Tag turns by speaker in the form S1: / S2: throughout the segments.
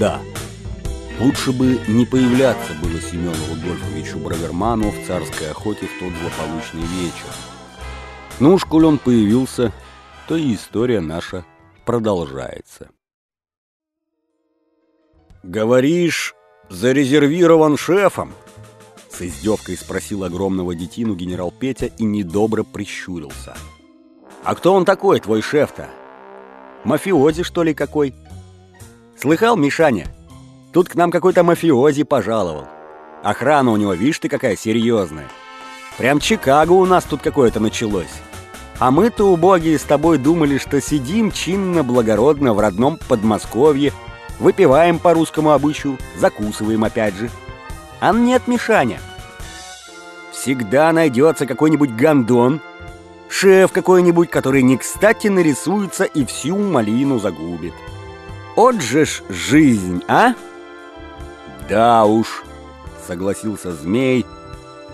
S1: Да, лучше бы не появляться было Семену Рудольфовичу Браверману в царской охоте в тот злополучный вечер. Ну уж, коль он появился, то и история наша продолжается. «Говоришь, зарезервирован шефом?» С издевкой спросил огромного детину генерал Петя и недобро прищурился. «А кто он такой, твой шеф-то? Мафиози, что ли, какой?» «Слыхал, Мишаня? Тут к нам какой-то мафиози пожаловал. Охрана у него, видишь ты, какая серьезная. Прям Чикаго у нас тут какое-то началось. А мы-то, убогие, с тобой думали, что сидим чинно-благородно в родном Подмосковье, выпиваем по русскому обычаю, закусываем опять же. А нет, Мишаня. Всегда найдется какой-нибудь гондон, шеф какой-нибудь, который не кстати нарисуется и всю малину загубит. Вот же ж жизнь, а? Да уж, согласился змей,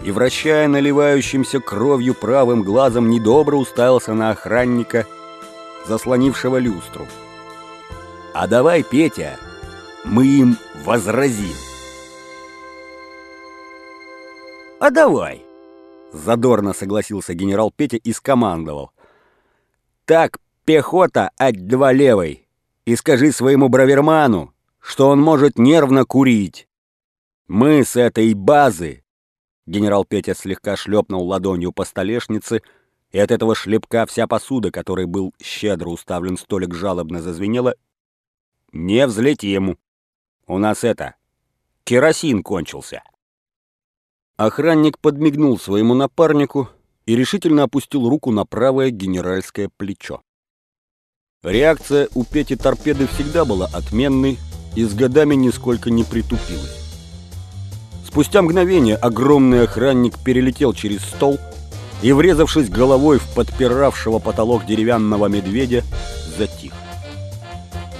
S1: и, вращая наливающимся кровью правым глазом, недобро уставился на охранника, заслонившего люстру. «А давай, Петя, мы им возразим!» «А давай!» — задорно согласился генерал Петя и скомандовал. «Так, пехота, ать два левой, и скажи своему браверману, что он может нервно курить. Мы с этой базы Генерал Петя слегка шлепнул ладонью по столешнице, и от этого шлепка вся посуда, которой был щедро уставлен столик, жалобно зазвенела. «Не взлетим! У нас это... керосин кончился!» Охранник подмигнул своему напарнику и решительно опустил руку на правое генеральское плечо. Реакция у Пети торпеды всегда была отменной и с годами нисколько не притупилась. Спустя мгновение огромный охранник перелетел через стол и, врезавшись головой в подпиравшего потолок деревянного медведя, затих.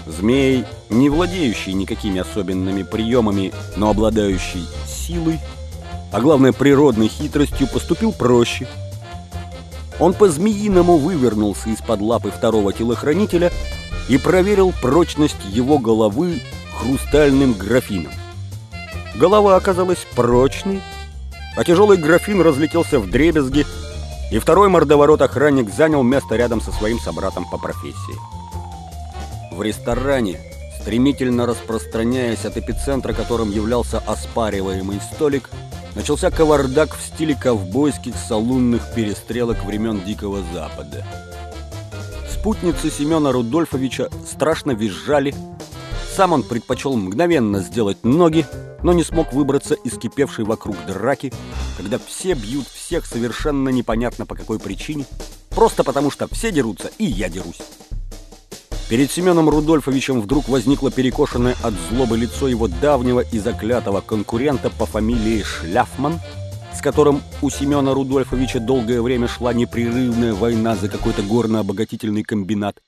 S1: Змей, не владеющий никакими особенными приемами, но обладающий силой, а главное природной хитростью, поступил проще. Он по-змеиному вывернулся из-под лапы второго телохранителя и проверил прочность его головы хрустальным графином. Голова оказалась прочной, а тяжелый графин разлетелся в дребезги, и второй мордоворот-охранник занял место рядом со своим собратом по профессии. В ресторане, стремительно распространяясь от эпицентра, которым являлся оспариваемый столик, начался кавардак в стиле ковбойских салунных перестрелок времен Дикого Запада. Спутницы Семена Рудольфовича страшно визжали, сам он предпочел мгновенно сделать ноги, но не смог выбраться из кипевшей вокруг драки, когда все бьют всех совершенно непонятно по какой причине, просто потому что все дерутся, и я дерусь. Перед Семеном Рудольфовичем вдруг возникло перекошенное от злобы лицо его давнего и заклятого конкурента по фамилии Шляфман, с которым у Семена Рудольфовича долгое время шла непрерывная война за какой-то горно-обогатительный комбинат.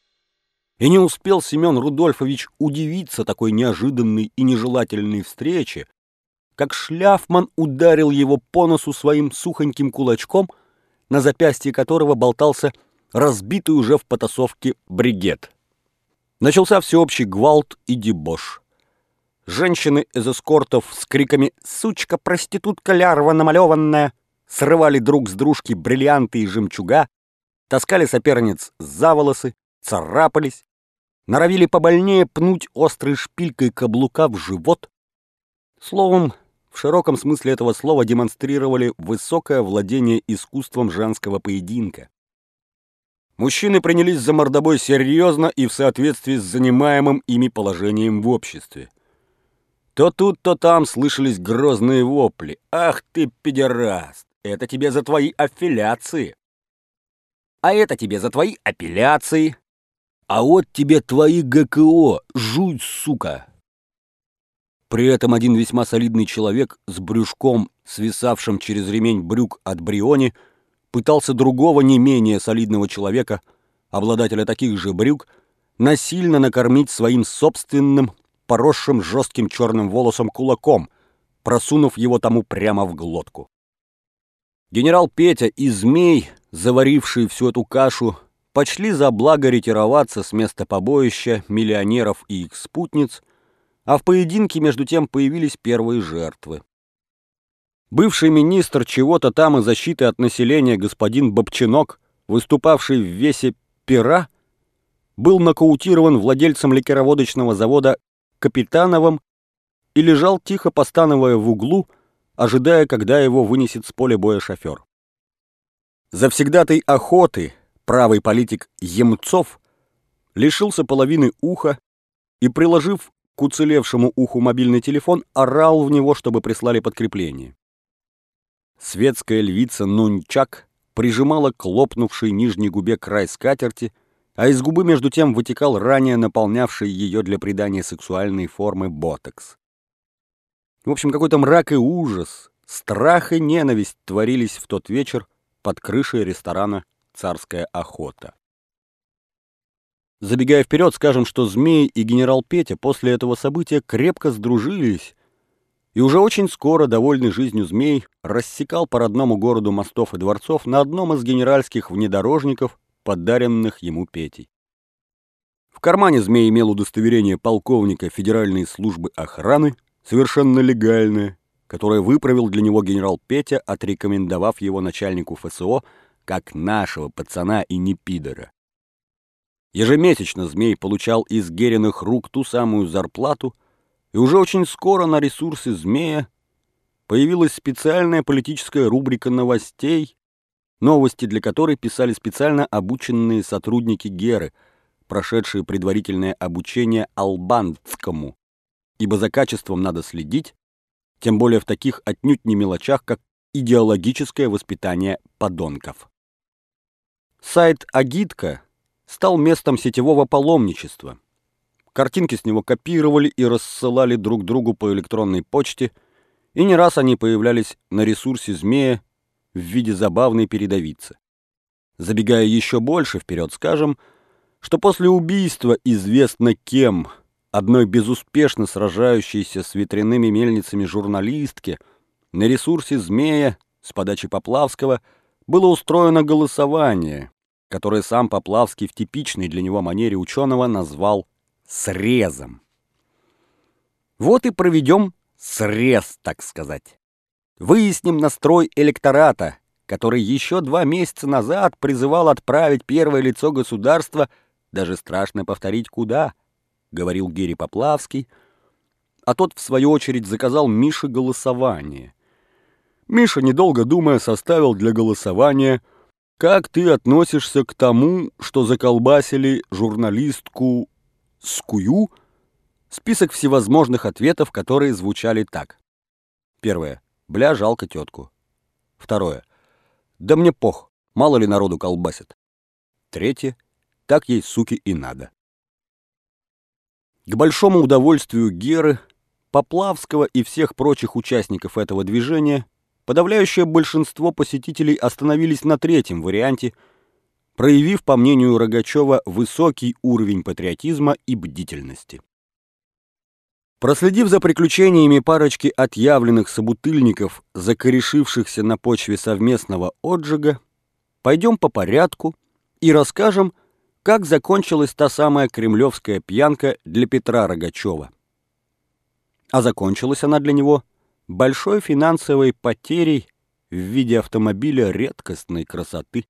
S1: И не успел Семен Рудольфович удивиться такой неожиданной и нежелательной встрече, как Шляфман ударил его по носу своим сухоньким кулачком, на запястье которого болтался разбитый уже в потасовке бригет. Начался всеобщий гвалт и дебош. Женщины из эскортов с криками «Сучка, проститутка, лярва намалеванная!» срывали друг с дружки бриллианты и жемчуга, таскали соперниц за волосы, царапались, норовили побольнее пнуть острой шпилькой каблука в живот. Словом, в широком смысле этого слова демонстрировали высокое владение искусством женского поединка. Мужчины принялись за мордобой серьезно и в соответствии с занимаемым ими положением в обществе. То тут, то там слышались грозные вопли. «Ах ты, педераст! Это тебе за твои аффилиации!» «А это тебе за твои апелляции!» А вот тебе твои ГКО, жуть, сука!» При этом один весьма солидный человек с брюшком, свисавшим через ремень брюк от бриони, пытался другого не менее солидного человека, обладателя таких же брюк, насильно накормить своим собственным, поросшим жестким черным волосом кулаком, просунув его тому прямо в глотку. Генерал Петя и Змей, заваривший всю эту кашу, почли за благо ретироваться с места побоища миллионеров и их спутниц, а в поединке между тем появились первые жертвы. Бывший министр чего-то там и защиты от населения господин Бобчинок, выступавший в весе пера, был нокаутирован владельцем ликероводочного завода Капитановым и лежал тихо постановая в углу, ожидая, когда его вынесет с поля боя шофер. Завсегдатой охоты правый политик Емцов лишился половины уха и, приложив к уцелевшему уху мобильный телефон, орал в него, чтобы прислали подкрепление. Светская львица Нунчак прижимала к лопнувшей нижней губе край скатерти, а из губы между тем вытекал ранее наполнявший ее для придания сексуальной формы ботокс. В общем, какой-то мрак и ужас, страх и ненависть творились в тот вечер под крышей ресторана «Царская охота». Забегая вперед, скажем, что Змей и генерал Петя после этого события крепко сдружились и уже очень скоро, довольный жизнью змей, рассекал по родному городу мостов и дворцов на одном из генеральских внедорожников, подаренных ему Петей. В кармане змей имел удостоверение полковника Федеральной службы охраны, совершенно легальное, которое выправил для него генерал Петя, отрекомендовав его начальнику ФСО как нашего пацана и не пидора. Ежемесячно змей получал из Гериных рук ту самую зарплату, и уже очень скоро на ресурсе «Змея» появилась специальная политическая рубрика новостей, новости для которой писали специально обученные сотрудники Геры, прошедшие предварительное обучение албанскому, ибо за качеством надо следить, тем более в таких отнюдь не мелочах, как идеологическое воспитание подонков. Сайт «Агитка» стал местом сетевого паломничества – Картинки с него копировали и рассылали друг другу по электронной почте, и не раз они появлялись на ресурсе «Змея» в виде забавной передовицы. Забегая еще больше вперед, скажем, что после убийства известно кем одной безуспешно сражающейся с ветряными мельницами журналистки на ресурсе «Змея» с подачи Поплавского было устроено голосование, которое сам Поплавский в типичной для него манере ученого назвал срезом. Вот и проведем срез, так сказать. Выясним настрой электората, который еще два месяца назад призывал отправить первое лицо государства, даже страшно повторить куда, говорил Герри Поплавский, а тот, в свою очередь, заказал Мише голосование. Миша, недолго думая, составил для голосования «Как ты относишься к тому, что заколбасили журналистку скую список всевозможных ответов, которые звучали так. Первое. Бля, жалко тетку. Второе. Да мне пох, мало ли народу колбасит. Третье. Так ей, суки, и надо. К большому удовольствию Геры, Поплавского и всех прочих участников этого движения, подавляющее большинство посетителей остановились на третьем варианте – проявив, по мнению Рогачева, высокий уровень патриотизма и бдительности. Проследив за приключениями парочки отъявленных собутыльников, закорешившихся на почве совместного отжига, пойдем по порядку и расскажем, как закончилась та самая кремлевская пьянка для Петра Рогачева. А закончилась она для него большой финансовой потерей в виде автомобиля редкостной красоты.